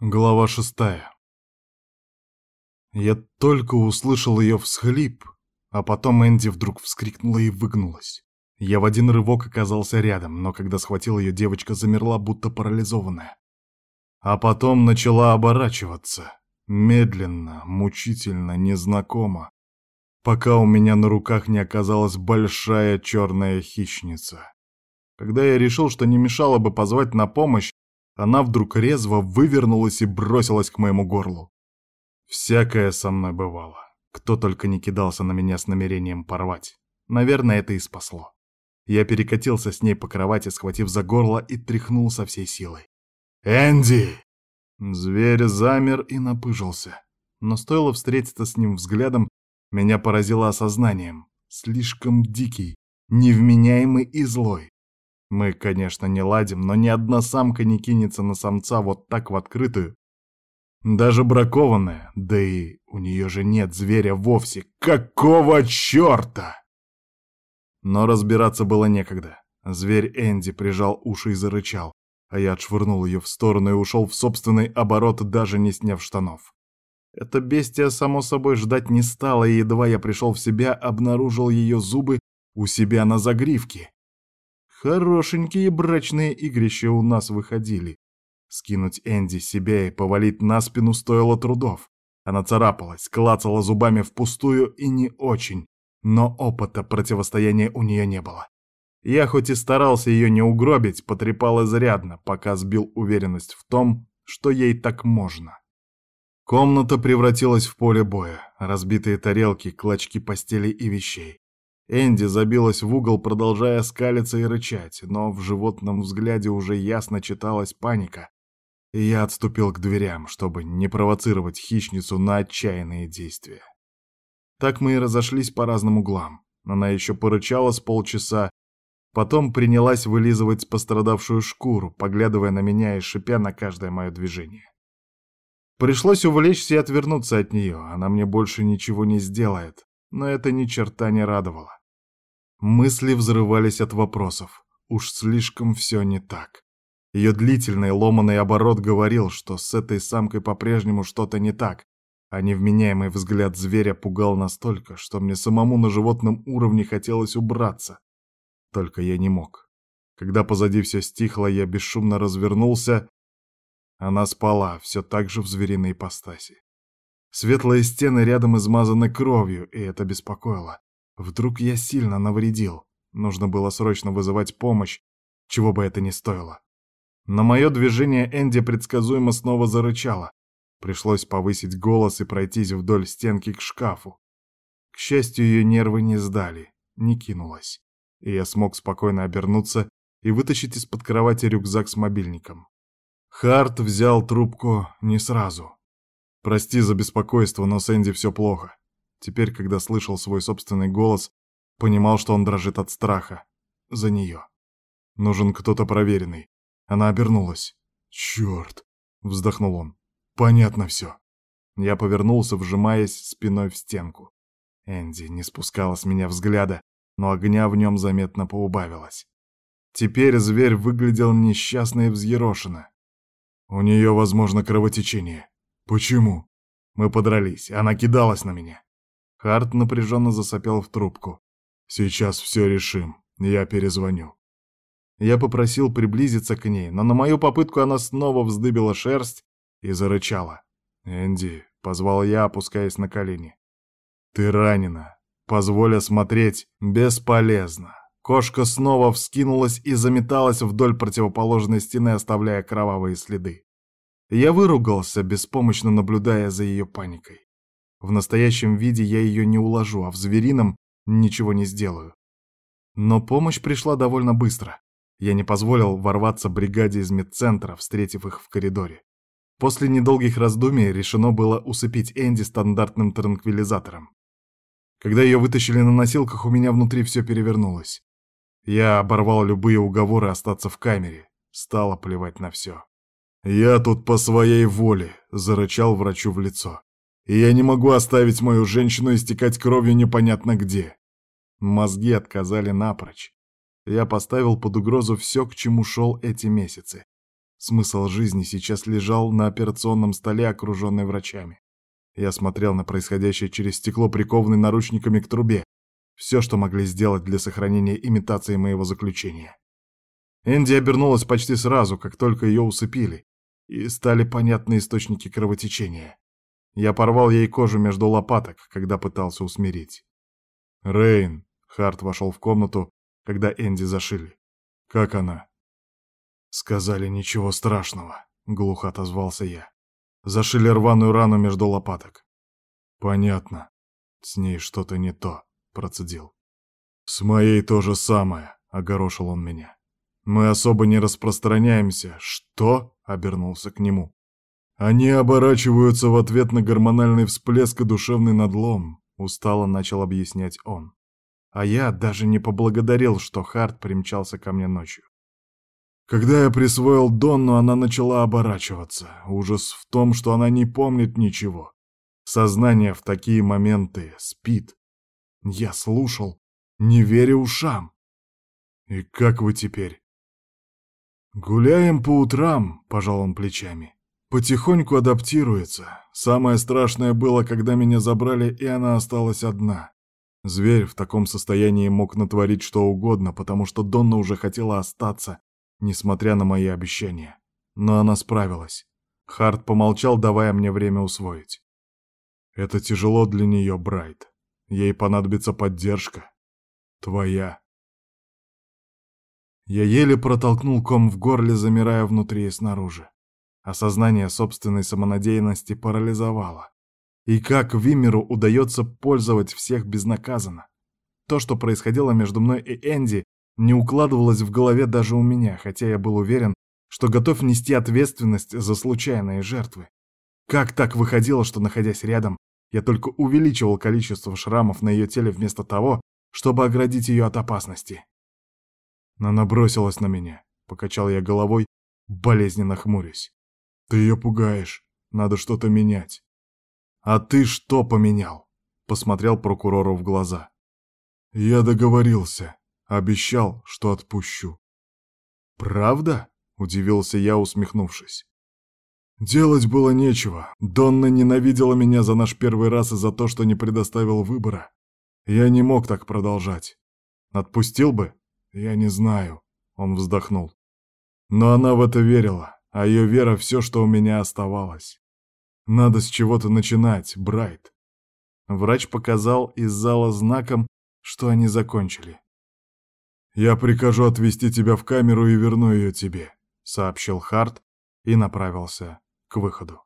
Глава шестая. Я только услышал ее всхлип, а потом Энди вдруг вскрикнула и выгнулась. Я в один рывок оказался рядом, но когда схватил ее, девочка замерла, будто парализованная. А потом начала оборачиваться. Медленно, мучительно, незнакомо. Пока у меня на руках не оказалась большая черная хищница. Когда я решил, что не мешало бы позвать на помощь, она вдруг резво вывернулась и бросилась к моему горлу. Всякое со мной бывало. Кто только не кидался на меня с намерением порвать. Наверное, это и спасло. Я перекатился с ней по кровати, схватив за горло и тряхнул со всей силой. «Энди!» Зверь замер и напыжился. Но стоило встретиться с ним взглядом, меня поразило осознанием. Слишком дикий, невменяемый и злой. Мы, конечно, не ладим, но ни одна самка не кинется на самца вот так в открытую. Даже бракованная, да и у нее же нет зверя вовсе. Какого черта? Но разбираться было некогда. Зверь Энди прижал уши и зарычал, а я отшвырнул ее в сторону и ушел в собственный оборот, даже не сняв штанов. Это бестия, само собой, ждать не стала, и едва я пришел в себя, обнаружил ее зубы у себя на загривке. Хорошенькие брачные игрища у нас выходили. Скинуть Энди себя и повалить на спину стоило трудов. Она царапалась, клацала зубами впустую и не очень, но опыта противостояния у нее не было. Я хоть и старался ее не угробить, потрепал изрядно, пока сбил уверенность в том, что ей так можно. Комната превратилась в поле боя, разбитые тарелки, клочки постели и вещей. Энди забилась в угол, продолжая скалиться и рычать, но в животном взгляде уже ясно читалась паника, и я отступил к дверям, чтобы не провоцировать хищницу на отчаянные действия. Так мы и разошлись по разным углам. Она еще порычала с полчаса, потом принялась вылизывать пострадавшую шкуру, поглядывая на меня и шипя на каждое мое движение. Пришлось увлечься и отвернуться от нее, она мне больше ничего не сделает, но это ни черта не радовало. Мысли взрывались от вопросов. Уж слишком все не так. Ее длительный ломаный оборот говорил, что с этой самкой по-прежнему что-то не так, а невменяемый взгляд зверя пугал настолько, что мне самому на животном уровне хотелось убраться. Только я не мог. Когда позади все стихло, я бесшумно развернулся. Она спала, все так же в звериной ипостаси. Светлые стены рядом измазаны кровью, и это беспокоило. Вдруг я сильно навредил. Нужно было срочно вызывать помощь, чего бы это ни стоило. На мое движение Энди предсказуемо снова зарычала. Пришлось повысить голос и пройтись вдоль стенки к шкафу. К счастью, ее нервы не сдали, не кинулась. И я смог спокойно обернуться и вытащить из-под кровати рюкзак с мобильником. Харт взял трубку не сразу. «Прости за беспокойство, но с Энди все плохо. Теперь, когда слышал свой собственный голос, понимал, что он дрожит от страха. За нее. Нужен кто-то проверенный. Она обернулась. «Черт!» — вздохнул он. «Понятно все». Я повернулся, вжимаясь спиной в стенку. Энди не спускала с меня взгляда, но огня в нем заметно поубавилось. Теперь зверь выглядел несчастно и взъерошенно. У нее, возможно, кровотечение. Почему? Мы подрались, она кидалась на меня. Харт напряженно засопел в трубку. «Сейчас все решим. Я перезвоню». Я попросил приблизиться к ней, но на мою попытку она снова вздыбила шерсть и зарычала. «Энди», — позвал я, опускаясь на колени. «Ты ранена. Позволь осмотреть. Бесполезно». Кошка снова вскинулась и заметалась вдоль противоположной стены, оставляя кровавые следы. Я выругался, беспомощно наблюдая за ее паникой. В настоящем виде я ее не уложу, а в зверином ничего не сделаю. Но помощь пришла довольно быстро. Я не позволил ворваться бригаде из медцентра, встретив их в коридоре. После недолгих раздумий решено было усыпить Энди стандартным транквилизатором. Когда ее вытащили на носилках, у меня внутри все перевернулось. Я оборвал любые уговоры остаться в камере. Стало плевать на все. «Я тут по своей воле», — зарычал врачу в лицо и я не могу оставить мою женщину истекать кровью непонятно где. Мозги отказали напрочь. Я поставил под угрозу все, к чему шел эти месяцы. Смысл жизни сейчас лежал на операционном столе, окруженный врачами. Я смотрел на происходящее через стекло, прикованный наручниками к трубе. Все, что могли сделать для сохранения имитации моего заключения. Энди обернулась почти сразу, как только ее усыпили, и стали понятны источники кровотечения. Я порвал ей кожу между лопаток, когда пытался усмирить. «Рейн!» — Харт вошел в комнату, когда Энди зашили. «Как она?» «Сказали, ничего страшного», — глухо отозвался я. Зашили рваную рану между лопаток. Понятно. С ней что-то не то, процедил. С моей то же самое, огорошил он меня. Мы особо не распространяемся. Что? Обернулся к нему. Они оборачиваются в ответ на гормональный всплеск и душевный надлом, устало начал объяснять он. А я даже не поблагодарил, что Харт примчался ко мне ночью. Когда я присвоил Донну, она начала оборачиваться. Ужас в том, что она не помнит ничего. Сознание в такие моменты спит. Я слушал, не веря ушам. И как вы теперь? Гуляем по утрам, пожал он плечами. Потихоньку адаптируется. Самое страшное было, когда меня забрали, и она осталась одна. Зверь в таком состоянии мог натворить что угодно, потому что Донна уже хотела остаться, несмотря на мои обещания. Но она справилась. Харт помолчал, давая мне время усвоить. Это тяжело для нее, Брайт. Ей понадобится поддержка. Твоя. Я еле протолкнул ком в горле, замирая внутри и снаружи. Осознание собственной самонадеянности парализовало. И как Вимеру удается пользовать всех безнаказанно? То, что происходило между мной и Энди, не укладывалось в голове даже у меня, хотя я был уверен, что готов нести ответственность за случайные жертвы. Как так выходило, что, находясь рядом, я только увеличивал количество шрамов на ее теле вместо того, чтобы оградить ее от опасности? Она бросилась на меня, покачал я головой, болезненно хмурясь. Ты ее пугаешь, надо что-то менять. А ты что поменял? Посмотрел прокурору в глаза. Я договорился. Обещал, что отпущу. «Правда?» — удивился я, усмехнувшись. Делать было нечего. Донна ненавидела меня за наш первый раз и за то, что не предоставил выбора. Я не мог так продолжать. Отпустил бы? Я не знаю. Он вздохнул. Но она в это верила, а ее вера — все, что у меня оставалось. Надо с чего-то начинать, Брайт. Врач показал из зала знаком, что они закончили. «Я прикажу отвезти тебя в камеру и верну ее тебе», — сообщил Харт и направился к выходу.